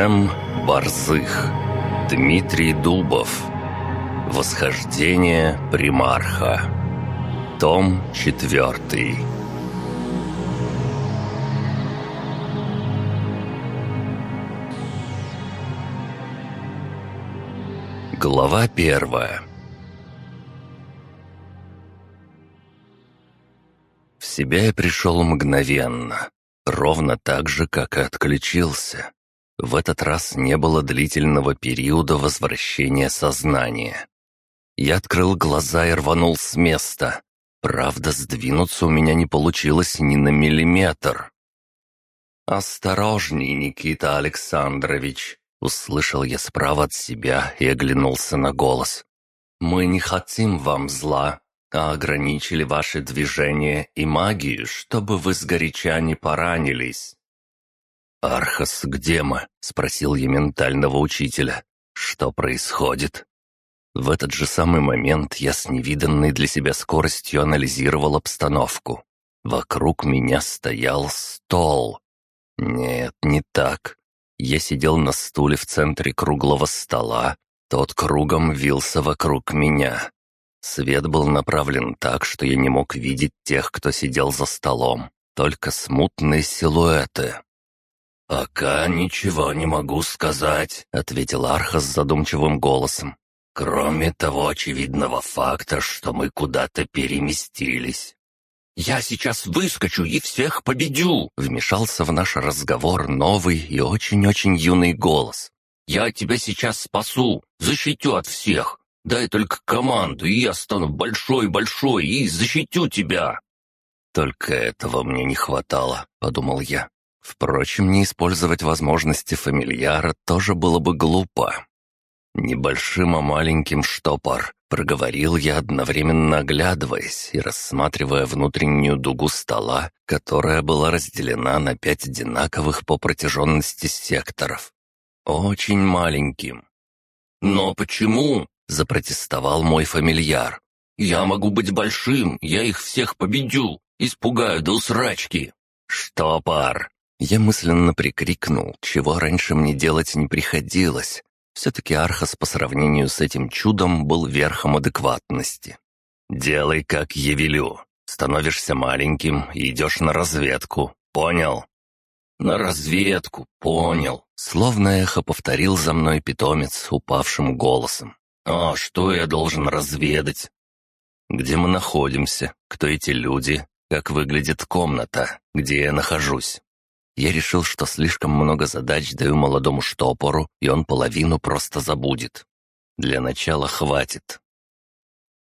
М. Борзых. Дмитрий Дубов. Восхождение примарха. Том 4. Глава первая. В себя я пришел мгновенно, ровно так же, как и отключился. В этот раз не было длительного периода возвращения сознания. Я открыл глаза и рванул с места. Правда, сдвинуться у меня не получилось ни на миллиметр. «Осторожней, Никита Александрович!» Услышал я справа от себя и оглянулся на голос. «Мы не хотим вам зла, а ограничили ваши движения и магию, чтобы вы сгоряча не поранились». «Архас, где мы?» — спросил я ментального учителя. «Что происходит?» В этот же самый момент я с невиданной для себя скоростью анализировал обстановку. Вокруг меня стоял стол. Нет, не так. Я сидел на стуле в центре круглого стола, тот кругом вился вокруг меня. Свет был направлен так, что я не мог видеть тех, кто сидел за столом, только смутные силуэты. «Пока ничего не могу сказать», — ответил Архас задумчивым голосом. «Кроме того очевидного факта, что мы куда-то переместились». «Я сейчас выскочу и всех победю!» — вмешался в наш разговор новый и очень-очень юный голос. «Я тебя сейчас спасу, защитю от всех. Дай только команду, и я стану большой-большой и защитю тебя!» «Только этого мне не хватало», — подумал я. Впрочем, не использовать возможности фамильяра тоже было бы глупо. «Небольшим, а маленьким штопор», — проговорил я, одновременно оглядываясь и рассматривая внутреннюю дугу стола, которая была разделена на пять одинаковых по протяженности секторов. «Очень маленьким». «Но почему?» — запротестовал мой фамильяр. «Я могу быть большим, я их всех победю, испугаю до усрачки». «Штопор!» Я мысленно прикрикнул, чего раньше мне делать не приходилось. Все-таки Архас по сравнению с этим чудом был верхом адекватности. «Делай, как я велю. Становишься маленьким и идешь на разведку. Понял?» «На разведку, понял», — словно эхо повторил за мной питомец упавшим голосом. «А что я должен разведать?» «Где мы находимся? Кто эти люди? Как выглядит комната? Где я нахожусь?» Я решил, что слишком много задач даю молодому штопору, и он половину просто забудет. Для начала хватит.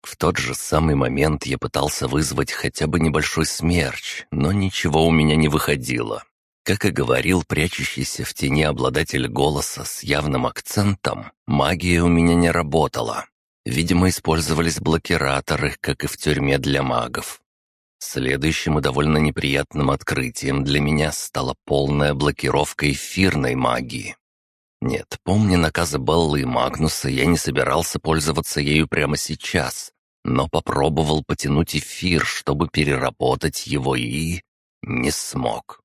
В тот же самый момент я пытался вызвать хотя бы небольшой смерч, но ничего у меня не выходило. Как и говорил прячущийся в тени обладатель голоса с явным акцентом, магия у меня не работала. Видимо, использовались блокираторы, как и в тюрьме для магов. Следующим и довольно неприятным открытием для меня стала полная блокировка эфирной магии. Нет, помня наказы Беллы и Магнуса, я не собирался пользоваться ею прямо сейчас, но попробовал потянуть эфир, чтобы переработать его и... не смог.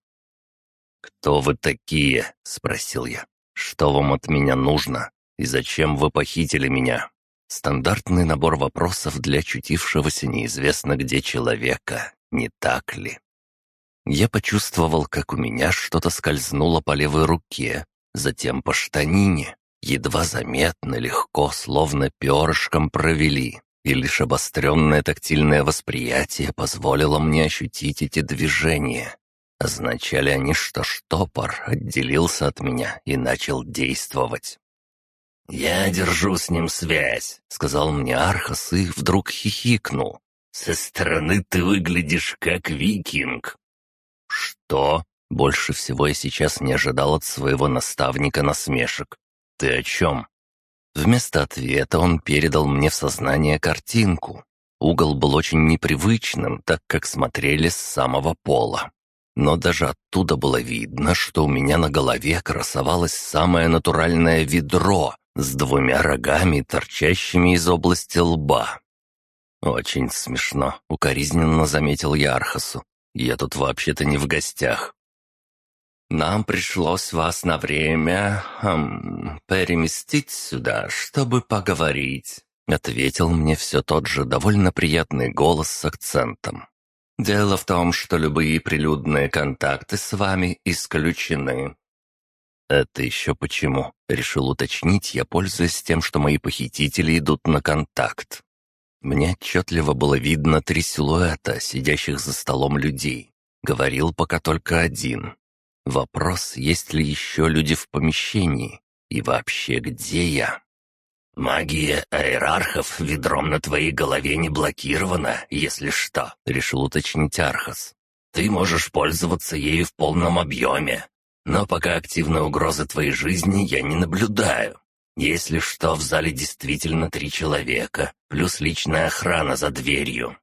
«Кто вы такие?» — спросил я. «Что вам от меня нужно? И зачем вы похитили меня?» Стандартный набор вопросов для очутившегося неизвестно где человека, не так ли? Я почувствовал, как у меня что-то скользнуло по левой руке, затем по штанине. Едва заметно, легко, словно перышком провели, и лишь обостренное тактильное восприятие позволило мне ощутить эти движения. Означали они, что штопор отделился от меня и начал действовать. «Я держу с ним связь», — сказал мне Архас и вдруг хихикнул. «Со стороны ты выглядишь как викинг». «Что?» Больше всего я сейчас не ожидал от своего наставника насмешек. «Ты о чем?» Вместо ответа он передал мне в сознание картинку. Угол был очень непривычным, так как смотрели с самого пола. Но даже оттуда было видно, что у меня на голове красовалось самое натуральное ведро, с двумя рогами, торчащими из области лба. «Очень смешно», — укоризненно заметил я Архасу. «Я тут вообще-то не в гостях». нам пришлось вас на время хм, переместить сюда, чтобы поговорить», — ответил мне все тот же довольно приятный голос с акцентом. «Дело в том, что любые прилюдные контакты с вами исключены». «Это еще почему?» — решил уточнить я, пользуясь тем, что мои похитители идут на контакт. Мне отчетливо было видно три силуэта, сидящих за столом людей. Говорил пока только один. Вопрос, есть ли еще люди в помещении? И вообще, где я? «Магия аэрархов ведром на твоей голове не блокирована, если что», — решил уточнить Архас. «Ты можешь пользоваться ею в полном объеме, но пока активной угрозы твоей жизни я не наблюдаю. Если что, в зале действительно три человека, плюс личная охрана за дверью».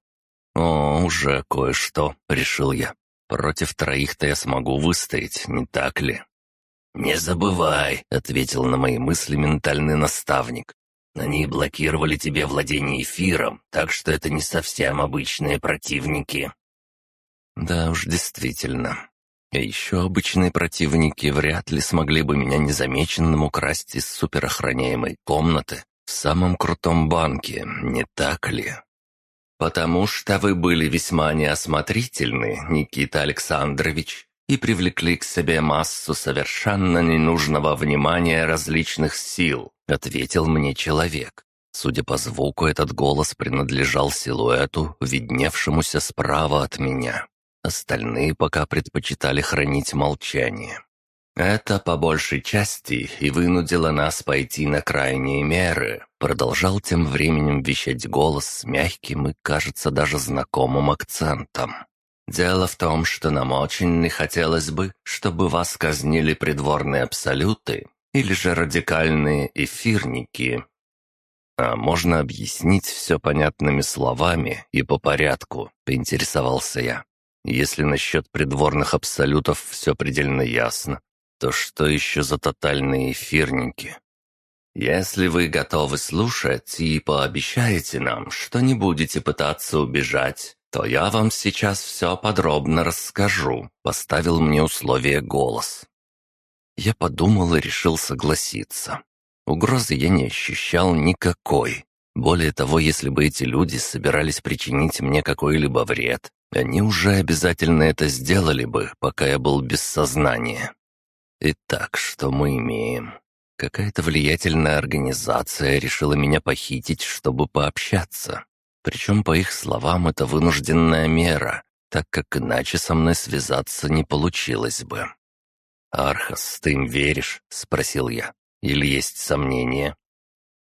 «О, уже кое-что», — решил я. Против троих-то я смогу выстоять, не так ли?» «Не забывай», — ответил на мои мысли ментальный наставник. «Они блокировали тебе владение эфиром, так что это не совсем обычные противники». «Да уж, действительно. А еще обычные противники вряд ли смогли бы меня незамеченным украсть из суперохраняемой комнаты в самом крутом банке, не так ли?» «Потому что вы были весьма неосмотрительны, Никита Александрович, и привлекли к себе массу совершенно ненужного внимания различных сил», — ответил мне человек. Судя по звуку, этот голос принадлежал силуэту, видневшемуся справа от меня. Остальные пока предпочитали хранить молчание. «Это по большей части и вынудило нас пойти на крайние меры», продолжал тем временем вещать голос с мягким и, кажется, даже знакомым акцентом. «Дело в том, что нам очень не хотелось бы, чтобы вас казнили придворные абсолюты или же радикальные эфирники». «А можно объяснить все понятными словами и по порядку?» — поинтересовался я. «Если насчет придворных абсолютов все предельно ясно, то что еще за тотальные эфирники? Если вы готовы слушать и пообещаете нам, что не будете пытаться убежать, то я вам сейчас все подробно расскажу», — поставил мне условие голос. Я подумал и решил согласиться. Угрозы я не ощущал никакой. Более того, если бы эти люди собирались причинить мне какой-либо вред, они уже обязательно это сделали бы, пока я был без сознания. Итак, что мы имеем? Какая-то влиятельная организация решила меня похитить, чтобы пообщаться. Причем, по их словам, это вынужденная мера, так как иначе со мной связаться не получилось бы. «Архас, ты им веришь?» — спросил я. «Или есть сомнения?»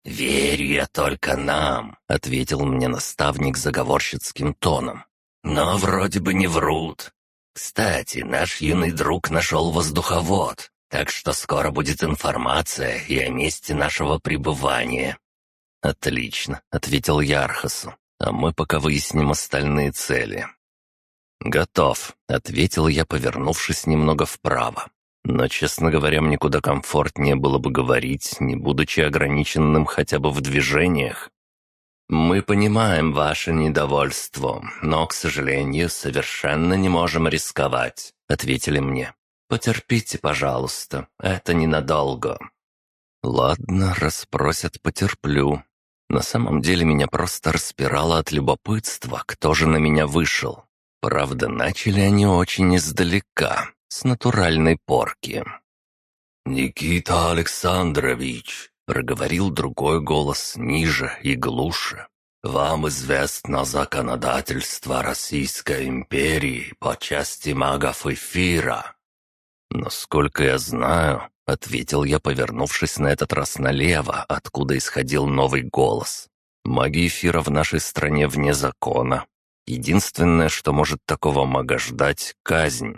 «Верю я только нам», — ответил мне наставник заговорщицким тоном. «Но вроде бы не врут. Кстати, наш юный друг нашел воздуховод, так что скоро будет информация и о месте нашего пребывания». «Отлично», — ответил я Архасу, «а мы пока выясним остальные цели». «Готов», — ответил я, повернувшись немного вправо. Но, честно говоря, мне куда комфортнее было бы говорить, не будучи ограниченным хотя бы в движениях. «Мы понимаем ваше недовольство, но, к сожалению, совершенно не можем рисковать», — ответили мне. «Потерпите, пожалуйста, это ненадолго». «Ладно, расспросят, потерплю». На самом деле меня просто распирало от любопытства, кто же на меня вышел. Правда, начали они очень издалека, с натуральной порки. «Никита Александрович, проговорил другой голос ниже и глуше. «Вам известно законодательство Российской империи по части магов эфира». «Насколько я знаю», — ответил я, повернувшись на этот раз налево, откуда исходил новый голос. «Маги эфира в нашей стране вне закона. Единственное, что может такого мага ждать — казнь».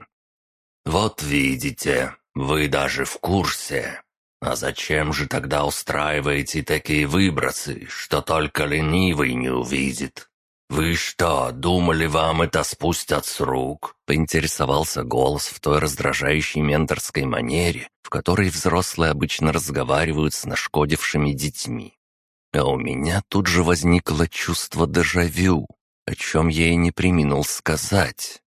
«Вот видите, вы даже в курсе», «А зачем же тогда устраиваете такие выбросы, что только ленивый не увидит? Вы что, думали, вам это спустят с рук?» Поинтересовался голос в той раздражающей менторской манере, в которой взрослые обычно разговаривают с нашкодившими детьми. А у меня тут же возникло чувство дежавю, о чем я и не приминул сказать.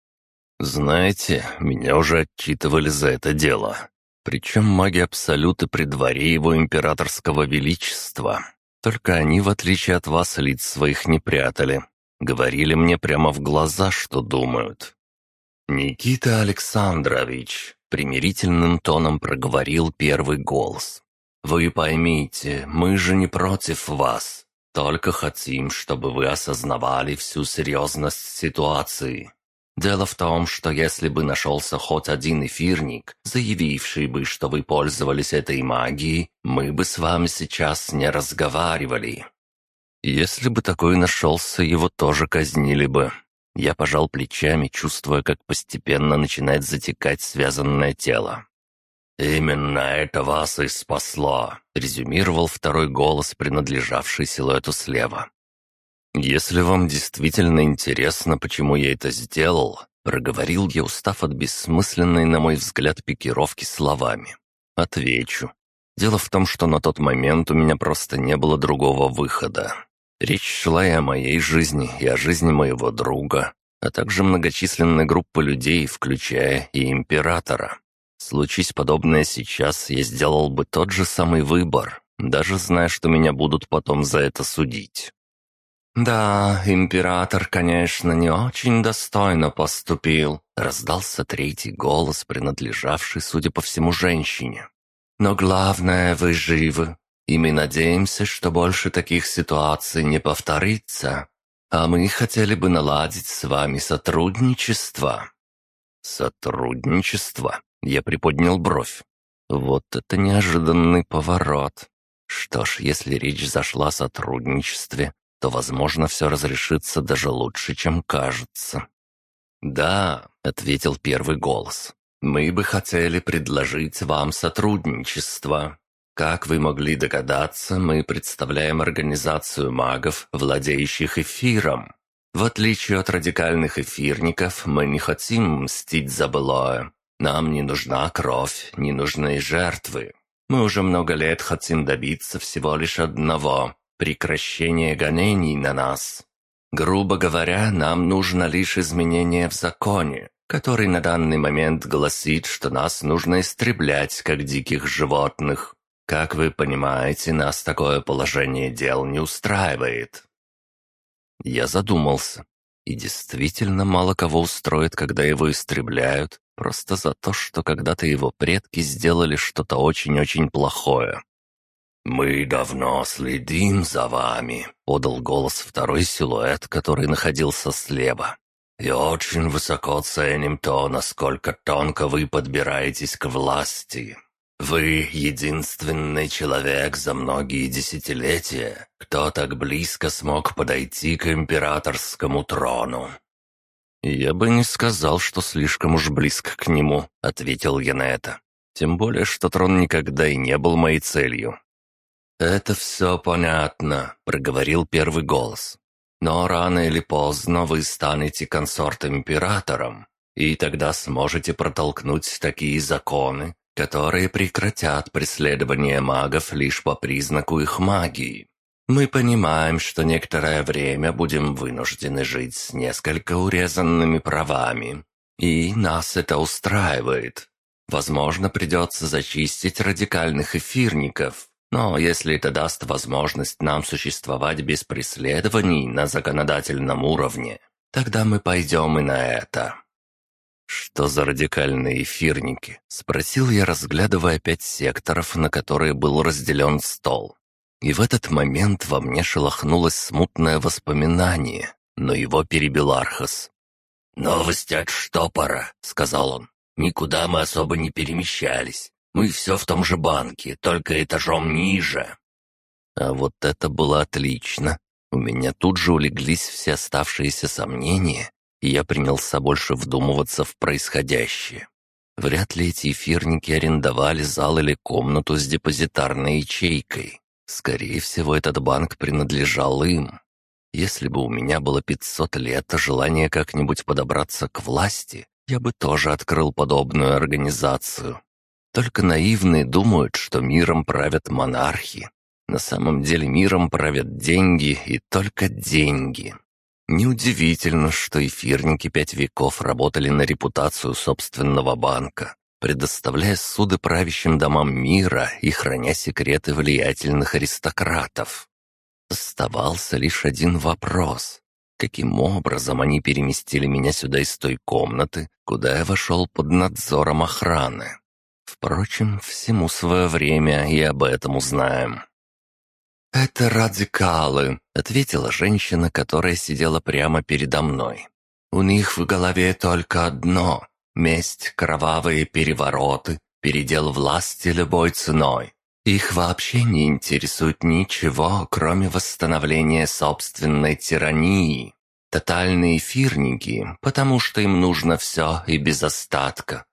Знаете, меня уже отчитывали за это дело. Причем маги Абсолюты при дворе его императорского величества. Только они, в отличие от вас, лиц своих не прятали. Говорили мне прямо в глаза, что думают. «Никита Александрович», — примирительным тоном проговорил первый голос. «Вы поймите, мы же не против вас. Только хотим, чтобы вы осознавали всю серьезность ситуации. Дело в том, что если бы нашелся хоть один эфирник, заявивший бы, что вы пользовались этой магией, мы бы с вами сейчас не разговаривали. Если бы такой нашелся, его тоже казнили бы. Я пожал плечами, чувствуя, как постепенно начинает затекать связанное тело. «Именно это вас и спасло», — резюмировал второй голос, принадлежавший силуэту слева. «Если вам действительно интересно, почему я это сделал», — проговорил я, устав от бессмысленной, на мой взгляд, пикировки словами. «Отвечу. Дело в том, что на тот момент у меня просто не было другого выхода. Речь шла и о моей жизни, и о жизни моего друга, а также многочисленной группы людей, включая и императора. Случись подобное сейчас, я сделал бы тот же самый выбор, даже зная, что меня будут потом за это судить. «Да, император, конечно, не очень достойно поступил», — раздался третий голос, принадлежавший, судя по всему, женщине. «Но главное, вы живы, и мы надеемся, что больше таких ситуаций не повторится. А мы хотели бы наладить с вами сотрудничество». «Сотрудничество?» — я приподнял бровь. «Вот это неожиданный поворот. Что ж, если речь зашла о сотрудничестве, то, возможно, все разрешится даже лучше, чем кажется. «Да», — ответил первый голос, — «мы бы хотели предложить вам сотрудничество. Как вы могли догадаться, мы представляем организацию магов, владеющих эфиром. В отличие от радикальных эфирников, мы не хотим мстить за былое. Нам не нужна кровь, не нужны жертвы. Мы уже много лет хотим добиться всего лишь одного прекращение гонений на нас. Грубо говоря, нам нужно лишь изменение в законе, который на данный момент гласит, что нас нужно истреблять, как диких животных. Как вы понимаете, нас такое положение дел не устраивает. Я задумался. И действительно мало кого устроит, когда его истребляют, просто за то, что когда-то его предки сделали что-то очень-очень плохое. «Мы давно следим за вами», — подал голос второй силуэт, который находился слева. «И очень высоко ценим то, насколько тонко вы подбираетесь к власти. Вы единственный человек за многие десятилетия, кто так близко смог подойти к императорскому трону». «Я бы не сказал, что слишком уж близко к нему», — ответил я на это. «Тем более, что трон никогда и не был моей целью. «Это все понятно», — проговорил первый голос. «Но рано или поздно вы станете консортом-императором, и тогда сможете протолкнуть такие законы, которые прекратят преследование магов лишь по признаку их магии. Мы понимаем, что некоторое время будем вынуждены жить с несколько урезанными правами, и нас это устраивает. Возможно, придется зачистить радикальных эфирников, но если это даст возможность нам существовать без преследований на законодательном уровне, тогда мы пойдем и на это». «Что за радикальные эфирники?» — спросил я, разглядывая пять секторов, на которые был разделен стол. И в этот момент во мне шелохнулось смутное воспоминание, но его перебил Архас. «Новости от штопора», — сказал он. «Никуда мы особо не перемещались. Мы все в том же банке, только этажом ниже». А вот это было отлично. У меня тут же улеглись все оставшиеся сомнения, и я принялся больше вдумываться в происходящее. Вряд ли эти эфирники арендовали зал или комнату с депозитарной ячейкой. Скорее всего, этот банк принадлежал им. Если бы у меня было 500 лет, а желание как-нибудь подобраться к власти, я бы тоже открыл подобную организацию. Только наивные думают, что миром правят монархи. На самом деле миром правят деньги и только деньги. Неудивительно, что эфирники пять веков работали на репутацию собственного банка, предоставляя суды правящим домам мира и храня секреты влиятельных аристократов. Оставался лишь один вопрос. Каким образом они переместили меня сюда из той комнаты, куда я вошел под надзором охраны? Впрочем, всему свое время и об этом узнаем. «Это радикалы», — ответила женщина, которая сидела прямо передо мной. «У них в голове только одно — месть, кровавые перевороты, передел власти любой ценой. Их вообще не интересует ничего, кроме восстановления собственной тирании. Тотальные эфирники, потому что им нужно все и без остатка.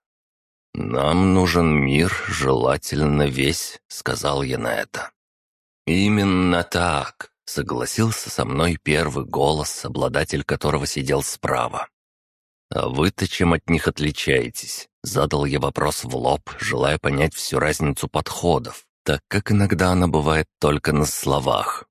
«Нам нужен мир, желательно весь», — сказал я на это. «Именно так», — согласился со мной первый голос, обладатель которого сидел справа. «А вы-то чем от них отличаетесь?» — задал я вопрос в лоб, желая понять всю разницу подходов так как иногда она бывает только на словах.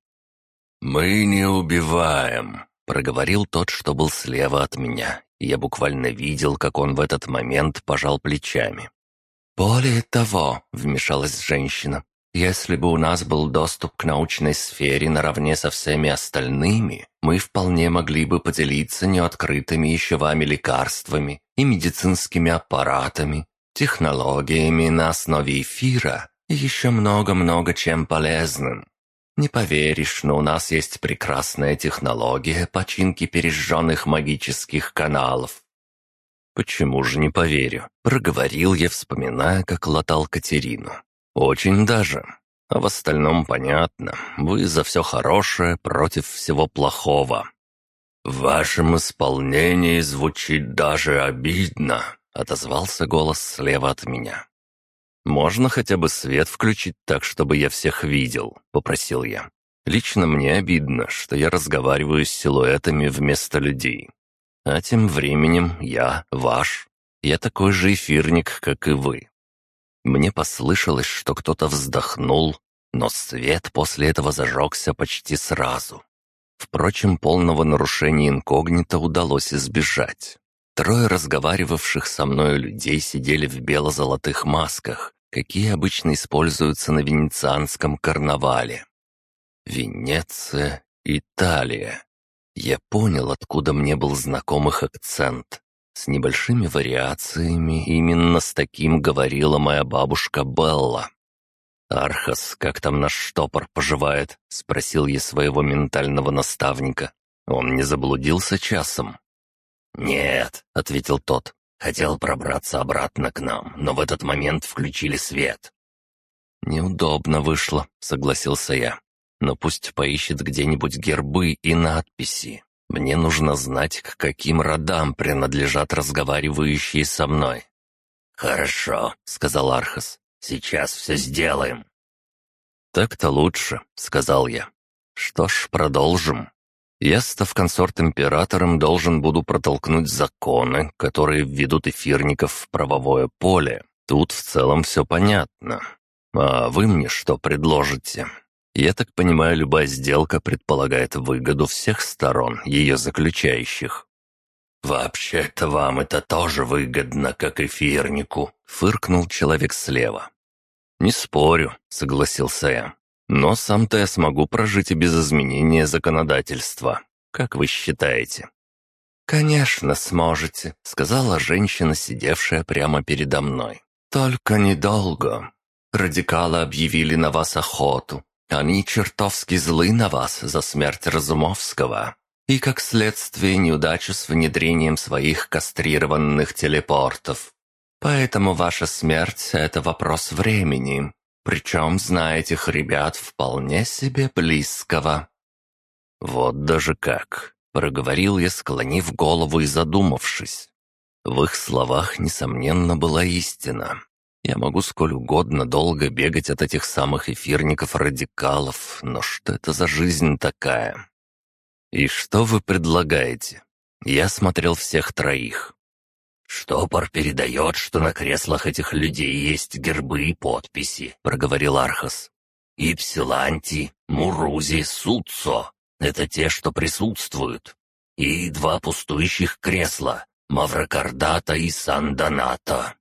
«Мы не убиваем», — проговорил тот, что был слева от меня. Я буквально видел, как он в этот момент пожал плечами. «Более того», — вмешалась женщина, «если бы у нас был доступ к научной сфере наравне со всеми остальными, мы вполне могли бы поделиться неоткрытыми еще вами лекарствами и медицинскими аппаратами, технологиями на основе эфира и еще много-много чем полезным. Не поверишь, но у нас есть прекрасная технология починки пережженных магических каналов. «Почему же не поверю?» — проговорил я, вспоминая, как латал Катерину. «Очень даже. А в остальном понятно. Вы за все хорошее против всего плохого». «В вашем исполнении звучит даже обидно», — отозвался голос слева от меня. «Можно хотя бы свет включить так, чтобы я всех видел?» — попросил я. «Лично мне обидно, что я разговариваю с силуэтами вместо людей. А тем временем я ваш. Я такой же эфирник, как и вы». Мне послышалось, что кто-то вздохнул, но свет после этого зажегся почти сразу. Впрочем, полного нарушения инкогнито удалось избежать. Трое разговаривавших со мной людей сидели в бело-золотых масках, какие обычно используются на венецианском карнавале. Венеция, Италия. Я понял, откуда мне был знаком их акцент. С небольшими вариациями именно с таким говорила моя бабушка Белла. «Архас, как там наш штопор поживает?» — спросил я своего ментального наставника. Он не заблудился часом. «Нет», — ответил тот, — «хотел пробраться обратно к нам, но в этот момент включили свет». «Неудобно вышло», — согласился я. «Но пусть поищет где-нибудь гербы и надписи. Мне нужно знать, к каким родам принадлежат разговаривающие со мной». «Хорошо», — сказал Архас. «Сейчас все сделаем». «Так-то лучше», — сказал я. «Что ж, продолжим». Я, став консорт-императором, должен буду протолкнуть законы, которые введут эфирников в правовое поле. Тут в целом все понятно. А вы мне что предложите? Я так понимаю, любая сделка предполагает выгоду всех сторон, ее заключающих. «Вообще-то вам это тоже выгодно, как эфирнику», — фыркнул человек слева. «Не спорю», — согласился я. Но сам-то я смогу прожить и без изменения законодательства. Как вы считаете?» «Конечно сможете», — сказала женщина, сидевшая прямо передо мной. «Только недолго. Радикалы объявили на вас охоту. Они чертовски злы на вас за смерть Разумовского. И, как следствие, неудачу с внедрением своих кастрированных телепортов. Поэтому ваша смерть — это вопрос времени. Причем зная этих ребят вполне себе близкого». «Вот даже как!» — проговорил я, склонив голову и задумавшись. В их словах, несомненно, была истина. Я могу сколь угодно долго бегать от этих самых эфирников-радикалов, но что это за жизнь такая? «И что вы предлагаете?» Я смотрел всех троих. «Штопор передает, что на креслах этих людей есть гербы и подписи», — проговорил Архас. «Ипсиланти, Мурузи, Суцо — это те, что присутствуют. и два пустующих кресла — Маврокардата и Сан-Донато».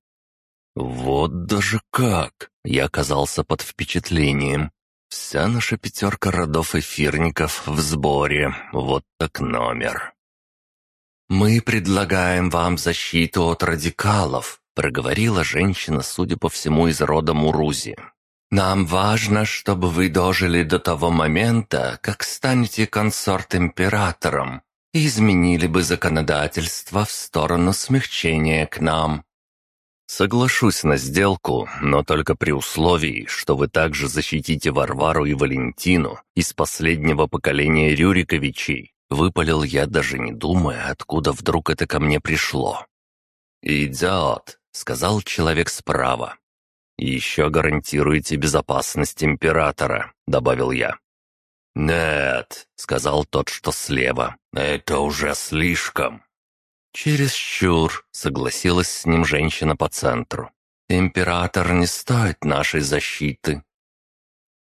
«Вот даже как!» — я оказался под впечатлением. Вся наша пятерка родов эфирников в сборе. Вот так номер. «Мы предлагаем вам защиту от радикалов», — проговорила женщина, судя по всему, из рода Мурузи. «Нам важно, чтобы вы дожили до того момента, как станете консорт-императором и изменили бы законодательство в сторону смягчения к нам. Соглашусь на сделку, но только при условии, что вы также защитите Варвару и Валентину из последнего поколения Рюриковичей. Выпалил я, даже не думая, откуда вдруг это ко мне пришло. «Идиот», — сказал человек справа. «Еще гарантируете безопасность императора», — добавил я. «Нет», — сказал тот, что слева, — «это уже слишком». «Чересчур», — согласилась с ним женщина по центру. «Император не стоит нашей защиты».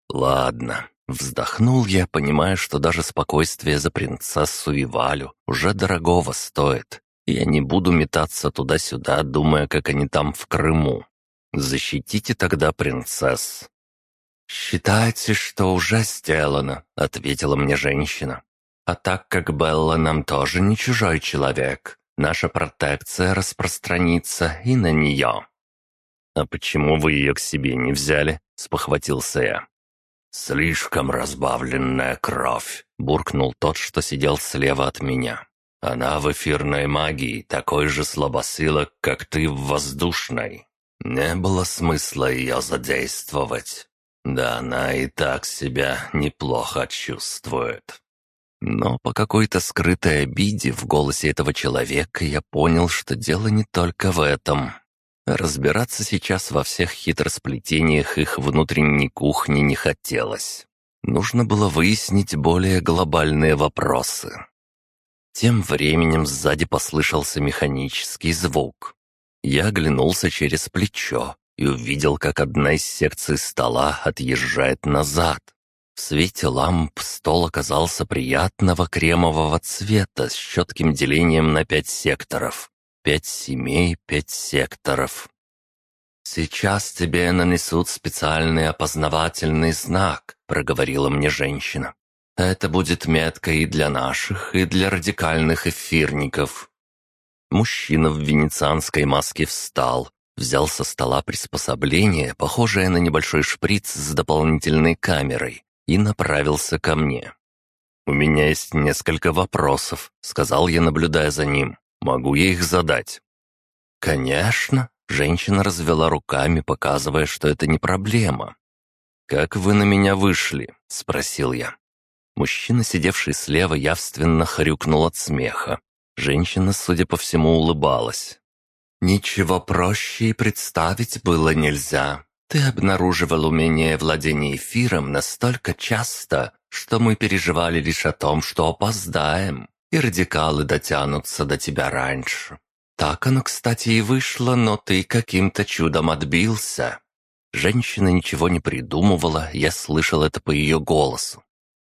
«Ладно», — вздохнул я, понимая, что даже спокойствие за принцессу и Валю уже дорогого стоит. Я не буду метаться туда-сюда, думая, как они там в Крыму. Защитите тогда принцесс». «Считайте, что уже сделано», — ответила мне женщина. «А так как Белла нам тоже не чужой человек, наша протекция распространится и на нее». «А почему вы ее к себе не взяли?» — спохватился я. «Слишком разбавленная кровь», — буркнул тот, что сидел слева от меня. «Она в эфирной магии такой же слабосилок, как ты в воздушной. Не было смысла ее задействовать. Да она и так себя неплохо чувствует». Но по какой-то скрытой обиде в голосе этого человека я понял, что дело не только в этом. Разбираться сейчас во всех хитросплетениях их внутренней кухни не хотелось. Нужно было выяснить более глобальные вопросы. Тем временем сзади послышался механический звук. Я оглянулся через плечо и увидел, как одна из секций стола отъезжает назад. В свете ламп стол оказался приятного кремового цвета с четким делением на пять секторов. Пять семей, пять секторов. «Сейчас тебе нанесут специальный опознавательный знак», — проговорила мне женщина. «Это будет метка и для наших, и для радикальных эфирников». Мужчина в венецианской маске встал, взял со стола приспособление, похожее на небольшой шприц с дополнительной камерой, и направился ко мне. «У меня есть несколько вопросов», — сказал я, наблюдая за ним. «Могу я их задать?» «Конечно», — женщина развела руками, показывая, что это не проблема. «Как вы на меня вышли?» — спросил я. Мужчина, сидевший слева, явственно хрюкнул от смеха. Женщина, судя по всему, улыбалась. «Ничего проще и представить было нельзя. Ты обнаруживал умение владения эфиром настолько часто, что мы переживали лишь о том, что опоздаем, и радикалы дотянутся до тебя раньше. Так оно, кстати, и вышло, но ты каким-то чудом отбился». Женщина ничего не придумывала, я слышал это по ее голосу.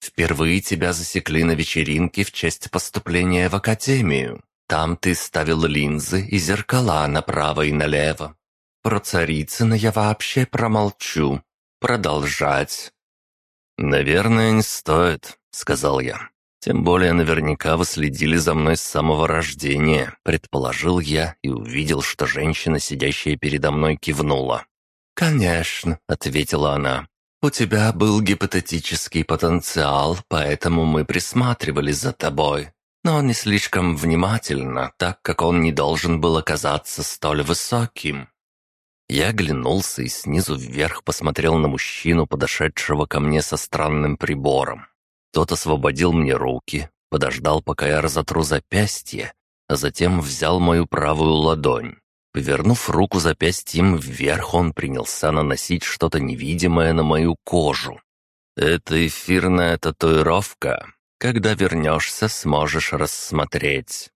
«Впервые тебя засекли на вечеринке в честь поступления в академию. Там ты ставил линзы и зеркала направо и налево. Про Царицына я вообще промолчу. Продолжать». «Наверное, не стоит», — сказал я. «Тем более наверняка вы следили за мной с самого рождения», — предположил я и увидел, что женщина, сидящая передо мной, кивнула. «Конечно», — ответила она. «У тебя был гипотетический потенциал, поэтому мы присматривали за тобой. Но не слишком внимательно, так как он не должен был оказаться столь высоким. Я оглянулся и снизу вверх посмотрел на мужчину, подошедшего ко мне со странным прибором. Тот освободил мне руки, подождал, пока я разотру запястье, а затем взял мою правую ладонь. Повернув руку запястьем вверх, он принялся наносить что-то невидимое на мою кожу. «Это эфирная татуировка. Когда вернешься, сможешь рассмотреть».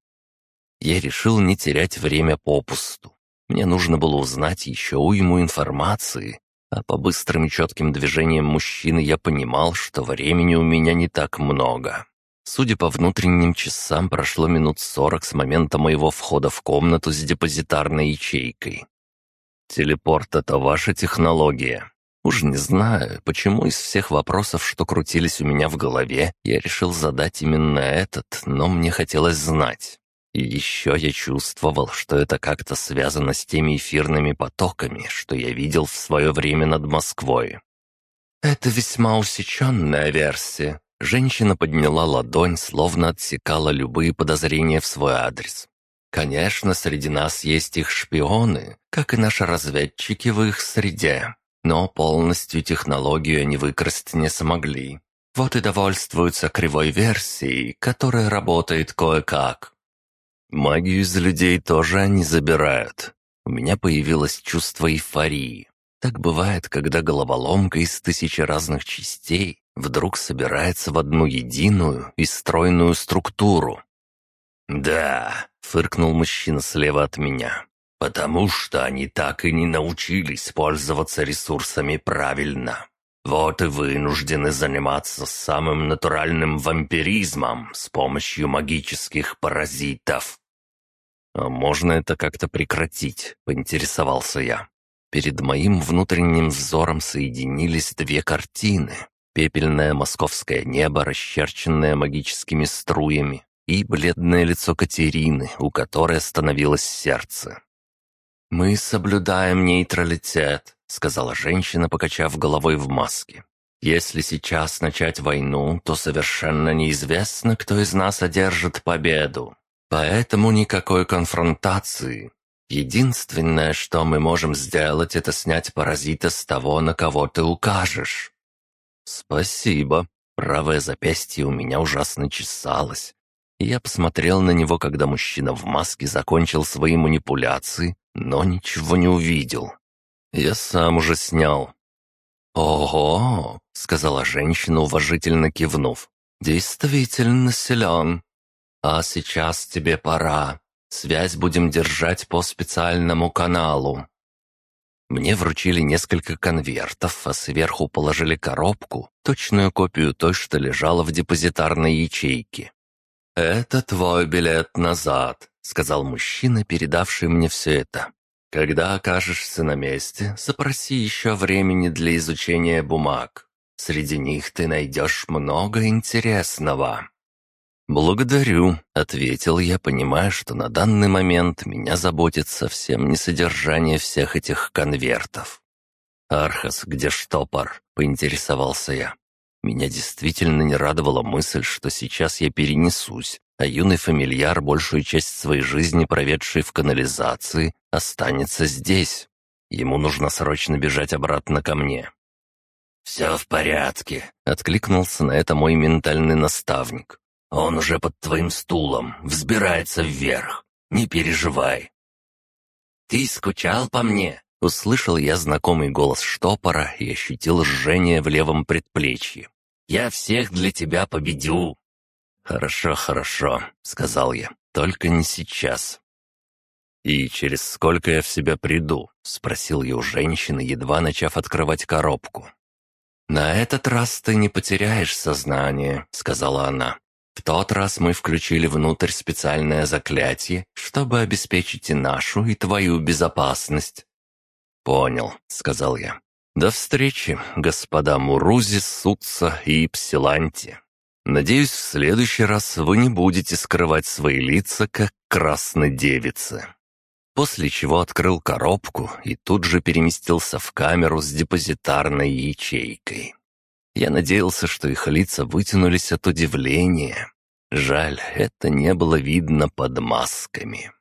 Я решил не терять время попусту. Мне нужно было узнать еще уйму информации, а по быстрым четким движениям мужчины я понимал, что времени у меня не так много. Судя по внутренним часам, прошло минут сорок с момента моего входа в комнату с депозитарной ячейкой. «Телепорт — это ваша технология?» Уж не знаю, почему из всех вопросов, что крутились у меня в голове, я решил задать именно этот, но мне хотелось знать. И еще я чувствовал, что это как-то связано с теми эфирными потоками, что я видел в свое время над Москвой. «Это весьма усеченная версия», Женщина подняла ладонь, словно отсекала любые подозрения в свой адрес. «Конечно, среди нас есть их шпионы, как и наши разведчики в их среде, но полностью технологию они выкрасть не смогли. Вот и довольствуются кривой версией, которая работает кое-как. Магию из людей тоже они забирают. У меня появилось чувство эйфории. Так бывает, когда головоломка из тысячи разных частей вдруг собирается в одну единую и стройную структуру. «Да», — фыркнул мужчина слева от меня, «потому что они так и не научились пользоваться ресурсами правильно. Вот и вынуждены заниматься самым натуральным вампиризмом с помощью магических паразитов». «А можно это как-то прекратить?» — поинтересовался я. Перед моим внутренним взором соединились две картины. Пепельное московское небо, расчерченное магическими струями, и бледное лицо Катерины, у которой остановилось сердце. «Мы соблюдаем нейтралитет», — сказала женщина, покачав головой в маске. «Если сейчас начать войну, то совершенно неизвестно, кто из нас одержит победу. Поэтому никакой конфронтации. Единственное, что мы можем сделать, это снять паразита с того, на кого ты укажешь. «Спасибо. Правое запястье у меня ужасно чесалось. Я посмотрел на него, когда мужчина в маске закончил свои манипуляции, но ничего не увидел. Я сам уже снял. «Ого!» — сказала женщина, уважительно кивнув. «Действительно силен. А сейчас тебе пора. Связь будем держать по специальному каналу. Мне вручили несколько конвертов, а сверху положили коробку, точную копию той, что лежала в депозитарной ячейке. «Это твой билет назад», — сказал мужчина, передавший мне все это. «Когда окажешься на месте, запроси еще времени для изучения бумаг. Среди них ты найдешь много интересного». «Благодарю», — ответил я, понимая, что на данный момент меня заботит совсем не содержание всех этих конвертов. «Архас, где штопор?» — поинтересовался я. Меня действительно не радовала мысль, что сейчас я перенесусь, а юный фамильяр, большую часть своей жизни проведший в канализации, останется здесь. Ему нужно срочно бежать обратно ко мне. «Все в порядке», — откликнулся на это мой ментальный наставник. Он уже под твоим стулом, взбирается вверх. Не переживай». «Ты скучал по мне?» Услышал я знакомый голос штопора и ощутил жжение в левом предплечье. «Я всех для тебя победю!» «Хорошо, хорошо», — сказал я, — «только не сейчас». «И через сколько я в себя приду?» — спросил я у женщины, едва начав открывать коробку. «На этот раз ты не потеряешь сознание», — сказала она. В тот раз мы включили внутрь специальное заклятие, чтобы обеспечить и нашу, и твою безопасность». «Понял», — сказал я. «До встречи, господа Мурузи, Сутца и Псиланти. Надеюсь, в следующий раз вы не будете скрывать свои лица, как красной девицы». После чего открыл коробку и тут же переместился в камеру с депозитарной ячейкой. Я надеялся, что их лица вытянулись от удивления. Жаль, это не было видно под масками.